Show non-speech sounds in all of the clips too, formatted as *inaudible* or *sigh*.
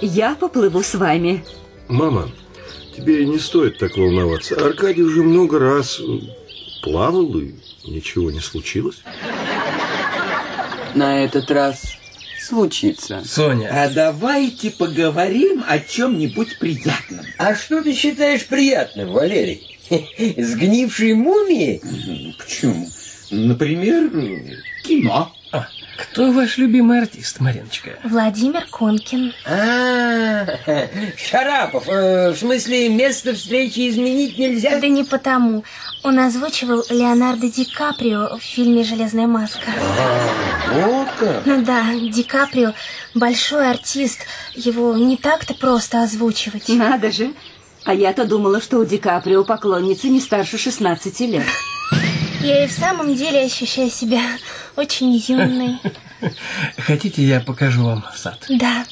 Я поплыву с вами. Мама, тебе не стоит так волноваться. Аркадий уже много раз плавал, и ничего не случилось. На этот раз случится. Соня. А давайте поговорим о чем-нибудь приятном. А что ты считаешь приятным, Валерий? *laughs* Сгнившие мумии? Почему? Например, кино. А, кто ваш любимый артист, Мариночка? Владимир Конкин. А, Шарапов, э, в смысле, место встречи изменить нельзя? Да не потому. Он озвучивал Леонардо Ди Каприо в фильме «Железная маска». А, вот как? Ну да, Ди Каприо большой артист. Его не так-то просто озвучивать. Надо же. А я-то думала, что у Ди Каприо поклонницы не старше 16 лет. Я и в самом деле ощущаю себя очень юной. *laughs* Хотите, я покажу вам сад? Да.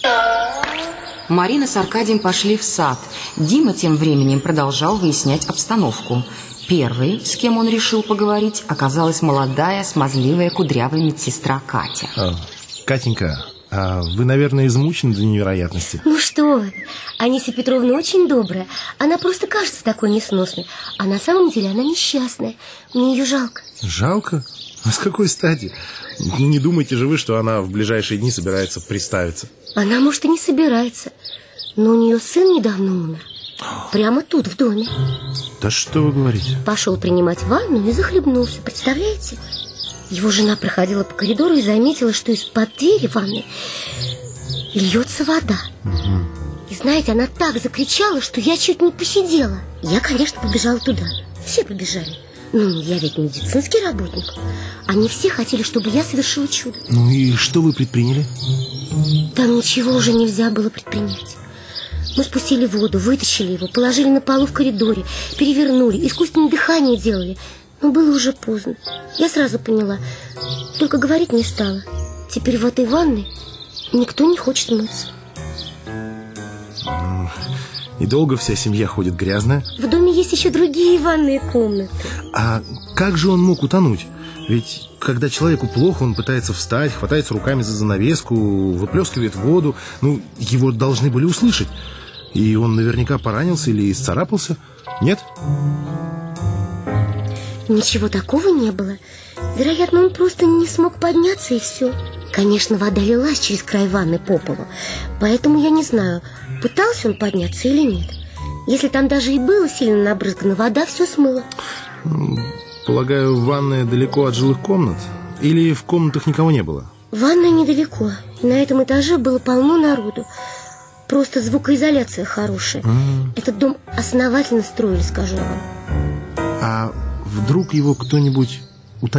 Марина с Аркадием пошли в сад. Дима тем временем продолжал выяснять обстановку. Первой, с кем он решил поговорить, оказалась молодая, смазливая, кудрявая медсестра Катя. А, Катенька, а вы, наверное, измучены до невероятности. Ну что вы, Анисия Петровна очень добрая. Она просто кажется такой несносной. А на самом деле она несчастная. Мне ее жалко. Жалко? А с какой стати? Не думайте же вы, что она в ближайшие дни собирается приставиться. Она, может, и не собирается. Но у нее сын недавно умер. Прямо тут, в доме. Да что вы говорите? Пошел принимать ванну и захлебнулся. Представляете? Его жена проходила по коридору и заметила, что из-под двери ванны льется вода. Угу. И знаете, она так закричала, что я чуть не посидела. Я, конечно, побежала туда. Все побежали. Ну, я ведь медицинский работник. Они все хотели, чтобы я совершила чудо. Ну и что вы предприняли? Там ничего уже нельзя было предпринять. Мы спустили воду, вытащили его, положили на полу в коридоре, перевернули, искусственное дыхание делали. Но было уже поздно. Я сразу поняла. Только говорить не стала. Теперь в этой ванной никто не хочет мыться. И долго вся семья ходит грязная? В доме есть еще другие ванные комнаты. А как же он мог утонуть? Ведь когда человеку плохо, он пытается встать, хватается руками за занавеску, выплескивает воду. Ну, его должны были услышать. И он наверняка поранился или исцарапался. Нет? Ничего такого не было. Вероятно, он просто не смог подняться и все. Конечно, вода лилась через край ванны по полу. Поэтому я не знаю, пытался он подняться или нет. Если там даже и было сильно набрызгана вода, все смыло. Полагаю, ванная далеко от жилых комнат? Или в комнатах никого не было? Ванная недалеко. И на этом этаже было полно народу. Просто звукоизоляция хорошая. Mm. Этот дом основательно строили, скажу вам. А вдруг его кто-нибудь